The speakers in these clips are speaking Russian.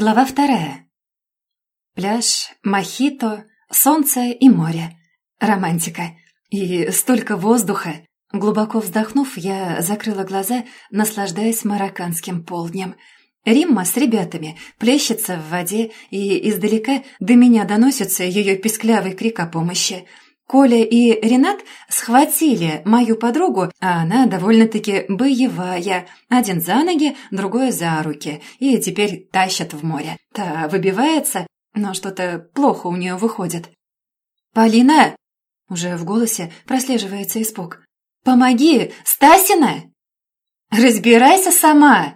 Глава вторая. Пляж, мохито, солнце и море. Романтика. И столько воздуха. Глубоко вздохнув, я закрыла глаза, наслаждаясь марокканским полднем. Римма с ребятами плещется в воде, и издалека до меня доносится ее писклявый крик о помощи – Коля и Ренат схватили мою подругу, а она довольно-таки боевая. Один за ноги, другой за руки. И теперь тащат в море. Та выбивается, но что-то плохо у нее выходит. «Полина!» Уже в голосе прослеживается испуг. «Помоги! Стасина!» «Разбирайся сама!»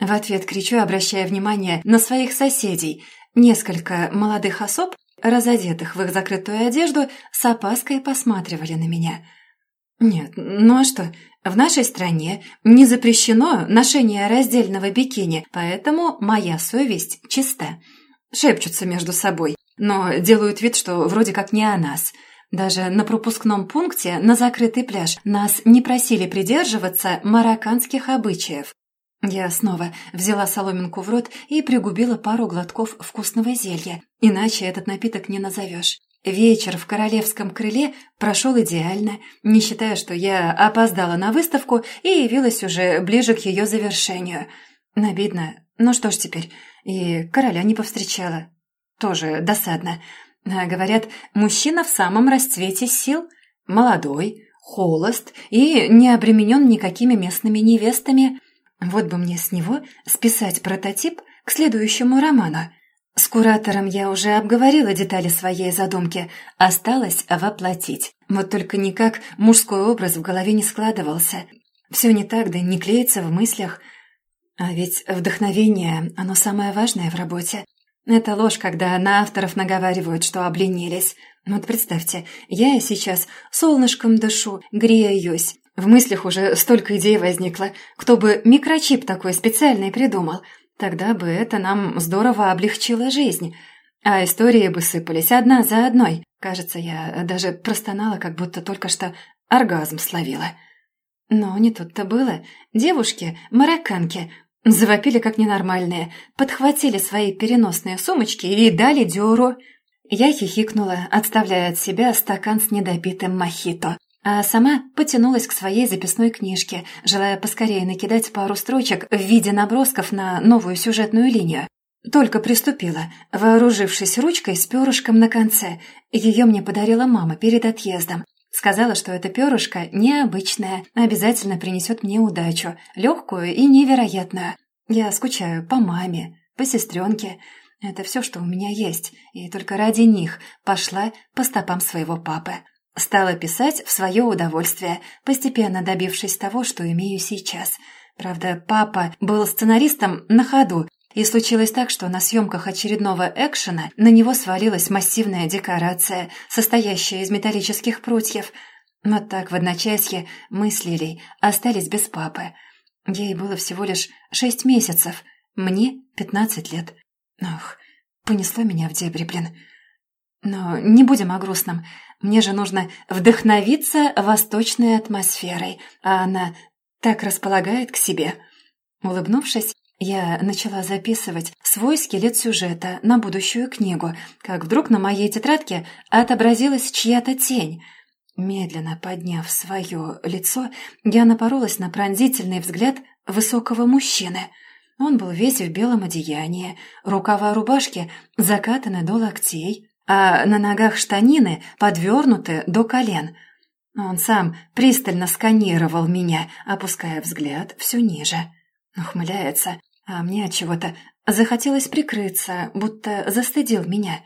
В ответ кричу, обращая внимание на своих соседей. Несколько молодых особ разодетых в их закрытую одежду, с опаской посматривали на меня. «Нет, ну а что? В нашей стране не запрещено ношение раздельного бикини, поэтому моя совесть чиста. Шепчутся между собой, но делают вид, что вроде как не о нас». Даже на пропускном пункте на закрытый пляж нас не просили придерживаться марокканских обычаев. Я снова взяла соломинку в рот и пригубила пару глотков вкусного зелья, иначе этот напиток не назовешь. Вечер в королевском крыле прошел идеально, не считая, что я опоздала на выставку и явилась уже ближе к ее завершению. Обидно. Ну что ж теперь, и короля не повстречала. Тоже досадно. А говорят, мужчина в самом расцвете сил. Молодой, холост и не обременен никакими местными невестами. Вот бы мне с него списать прототип к следующему роману. С куратором я уже обговорила детали своей задумки, осталось воплотить. Вот только никак мужской образ в голове не складывался. Все не так, да не клеится в мыслях. А ведь вдохновение, оно самое важное в работе. Это ложь, когда на авторов наговаривают, что обленились. Вот представьте, я сейчас солнышком дышу, греюсь, в мыслях уже столько идей возникло. Кто бы микрочип такой специальный придумал, тогда бы это нам здорово облегчило жизнь. А истории бы сыпались одна за одной. Кажется, я даже простонала, как будто только что оргазм словила. Но не тут-то было. Девушки, марокканки, завопили как ненормальные, подхватили свои переносные сумочки и дали дёру. Я хихикнула, отставляя от себя стакан с недопитым мохито а сама потянулась к своей записной книжке, желая поскорее накидать пару строчек в виде набросков на новую сюжетную линию. Только приступила, вооружившись ручкой с перышком на конце. Ее мне подарила мама перед отъездом. Сказала, что эта перышко необычное, обязательно принесет мне удачу, легкую и невероятную. Я скучаю по маме, по сестренке. Это все, что у меня есть, и только ради них пошла по стопам своего папы. Стала писать в свое удовольствие, постепенно добившись того, что имею сейчас. Правда, папа был сценаристом на ходу, и случилось так, что на съемках очередного экшена на него свалилась массивная декорация, состоящая из металлических прутьев. Вот так в одночасье мы с Лилей остались без папы. Ей было всего лишь шесть месяцев, мне пятнадцать лет. Ох, понесло меня в дебри, блин. Но не будем о грустном. Мне же нужно вдохновиться восточной атмосферой, а она так располагает к себе. Улыбнувшись, я начала записывать свой скелет сюжета на будущую книгу, как вдруг на моей тетрадке отобразилась чья-то тень. Медленно подняв свое лицо, я напоролась на пронзительный взгляд высокого мужчины. Он был весь в белом одеянии, рукава рубашки закатаны до локтей, а на ногах штанины подвернуты до колен. Он сам пристально сканировал меня, опуская взгляд все ниже. Ухмыляется, а мне от чего-то захотелось прикрыться, будто застыдил меня.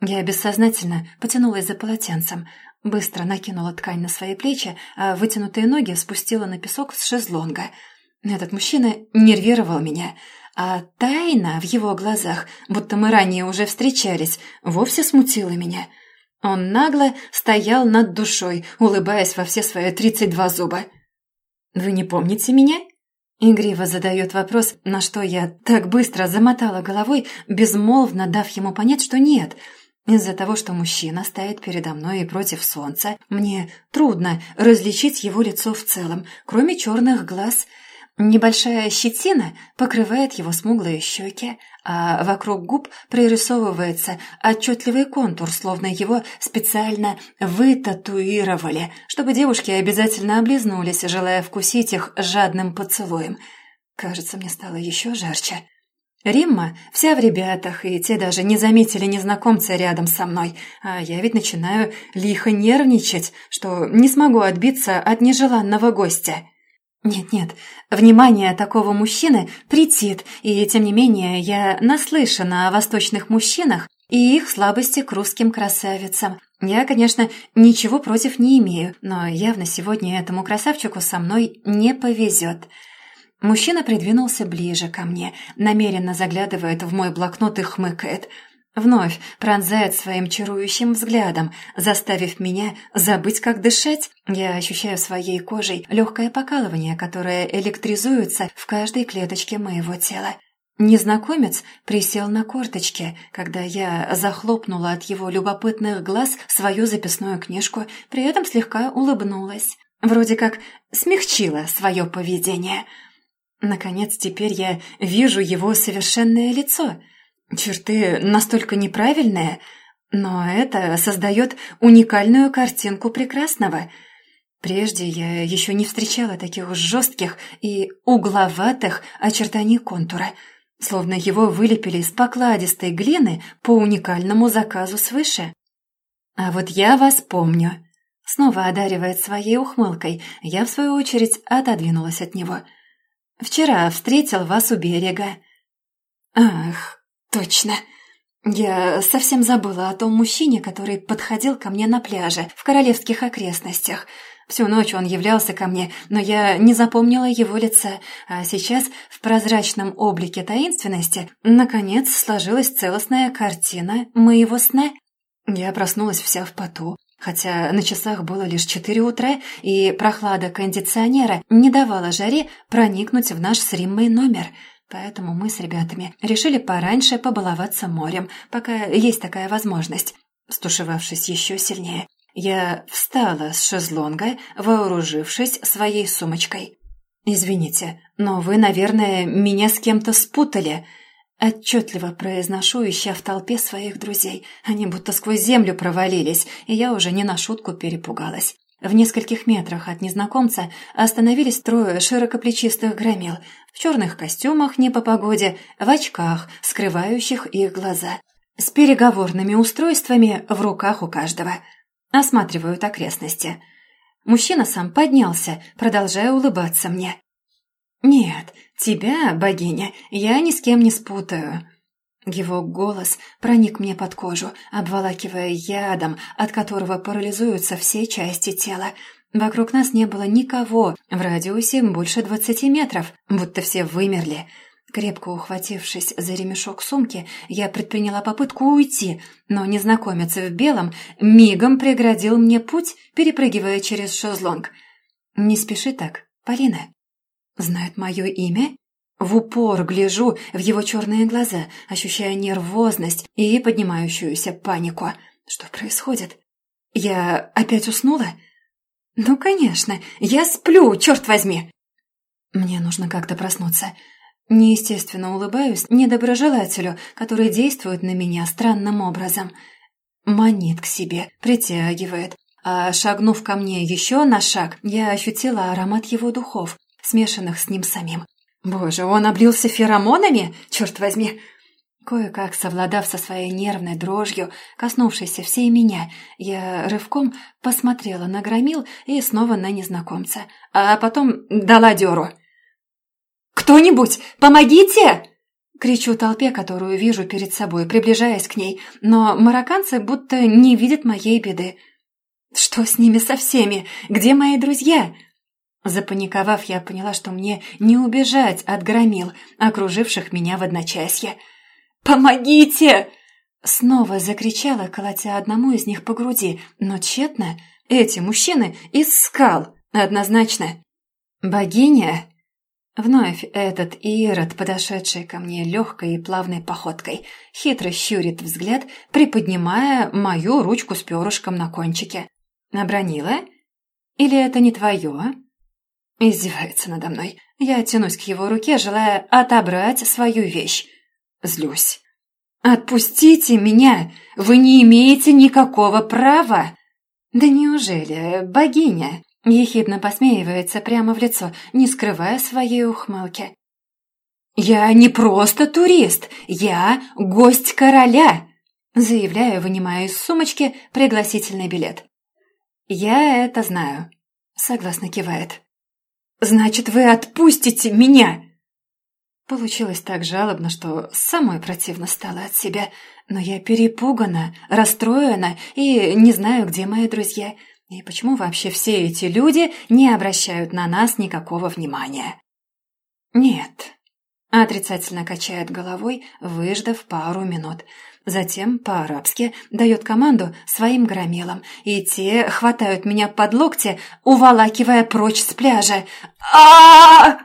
Я бессознательно потянулась за полотенцем, быстро накинула ткань на свои плечи, а вытянутые ноги спустила на песок с шезлонга. Этот мужчина нервировал меня — а тайна в его глазах, будто мы ранее уже встречались, вовсе смутила меня. Он нагло стоял над душой, улыбаясь во все свои тридцать два зуба. «Вы не помните меня?» Игриво задает вопрос, на что я так быстро замотала головой, безмолвно дав ему понять, что нет. Из-за того, что мужчина стоит передо мной и против солнца, мне трудно различить его лицо в целом, кроме черных глаз – Небольшая щетина покрывает его смуглые щеки, а вокруг губ прорисовывается отчетливый контур, словно его специально вытатуировали, чтобы девушки обязательно облизнулись, желая вкусить их жадным поцелуем. Кажется, мне стало еще жарче. Римма вся в ребятах, и те даже не заметили незнакомца рядом со мной, а я ведь начинаю лихо нервничать, что не смогу отбиться от нежеланного гостя. Нет-нет, внимание такого мужчины претит, и тем не менее я наслышана о восточных мужчинах и их слабости к русским красавицам. Я, конечно, ничего против не имею, но явно сегодня этому красавчику со мной не повезет. Мужчина придвинулся ближе ко мне, намеренно заглядывает в мой блокнот и хмыкает – Вновь пронзает своим чарующим взглядом, заставив меня забыть, как дышать. Я ощущаю своей кожей легкое покалывание, которое электризуется в каждой клеточке моего тела. Незнакомец присел на корточки, когда я захлопнула от его любопытных глаз свою записную книжку, при этом слегка улыбнулась. Вроде как смягчила свое поведение. Наконец, теперь я вижу его совершенное лицо — Черты настолько неправильные, но это создает уникальную картинку прекрасного. Прежде я еще не встречала таких жестких и угловатых очертаний контура, словно его вылепили из покладистой глины по уникальному заказу свыше. «А вот я вас помню», — снова одаривает своей ухмылкой, я, в свою очередь, отодвинулась от него. «Вчера встретил вас у берега». «Ах, Точно. Я совсем забыла о том мужчине, который подходил ко мне на пляже в королевских окрестностях. Всю ночь он являлся ко мне, но я не запомнила его лица, а сейчас в прозрачном облике таинственности наконец сложилась целостная картина моего сна. Я проснулась вся в поту, хотя на часах было лишь четыре утра, и прохлада кондиционера не давала жаре проникнуть в наш с Риммой номер — Поэтому мы с ребятами решили пораньше побаловаться морем, пока есть такая возможность. Стушевавшись еще сильнее, я встала с шезлонга, вооружившись своей сумочкой. «Извините, но вы, наверное, меня с кем-то спутали», Отчетливо произношу, ища в толпе своих друзей. Они будто сквозь землю провалились, и я уже не на шутку перепугалась. В нескольких метрах от незнакомца остановились трое широкоплечистых громил в черных костюмах не по погоде, в очках, скрывающих их глаза, с переговорными устройствами в руках у каждого. Осматривают окрестности. Мужчина сам поднялся, продолжая улыбаться мне. «Нет, тебя, богиня, я ни с кем не спутаю. Его голос проник мне под кожу, обволакивая ядом, от которого парализуются все части тела. Вокруг нас не было никого, в радиусе больше двадцати метров, будто все вымерли. Крепко ухватившись за ремешок сумки, я предприняла попытку уйти, но незнакомец в белом мигом преградил мне путь, перепрыгивая через шезлонг. «Не спеши так, Полина». «Знает мое имя?» В упор гляжу в его черные глаза, ощущая нервозность и поднимающуюся панику. Что происходит? Я опять уснула? Ну, конечно, я сплю, черт возьми! Мне нужно как-то проснуться. Неестественно улыбаюсь недоброжелателю, который действует на меня странным образом. Манит к себе, притягивает. А шагнув ко мне еще на шаг, я ощутила аромат его духов, смешанных с ним самим. Боже, он облился феромонами, черт возьми! Кое-как совладав со своей нервной дрожью, коснувшейся всей меня, я рывком посмотрела на громил и снова на незнакомца, а потом дала дёру. «Кто-нибудь, помогите!» Кричу толпе, которую вижу перед собой, приближаясь к ней, но марокканцы будто не видят моей беды. «Что с ними со всеми? Где мои друзья?» Запаниковав, я поняла, что мне не убежать от громил, окруживших меня в одночасье. «Помогите!» Снова закричала, колотя одному из них по груди, но тщетно. Эти мужчины из скал, однозначно. «Богиня?» Вновь этот Ирод, подошедший ко мне легкой и плавной походкой, хитро щурит взгляд, приподнимая мою ручку с перышком на кончике. «Набронила? Или это не твое?» Издевается надо мной. Я тянусь к его руке, желая отобрать свою вещь. Злюсь. «Отпустите меня! Вы не имеете никакого права!» «Да неужели, богиня?» Ехидно посмеивается прямо в лицо, не скрывая своей ухмылки. «Я не просто турист, я гость короля!» Заявляю, вынимая из сумочки пригласительный билет. «Я это знаю», — согласно кивает. «Значит, вы отпустите меня!» Получилось так жалобно, что самой противно стало от себя, но я перепугана, расстроена и не знаю, где мои друзья, и почему вообще все эти люди не обращают на нас никакого внимания. «Нет», — отрицательно качает головой, выждав пару минут. Затем по-арабски дает команду своим громилам, и те хватают меня под локти, уволакивая прочь с пляжа. а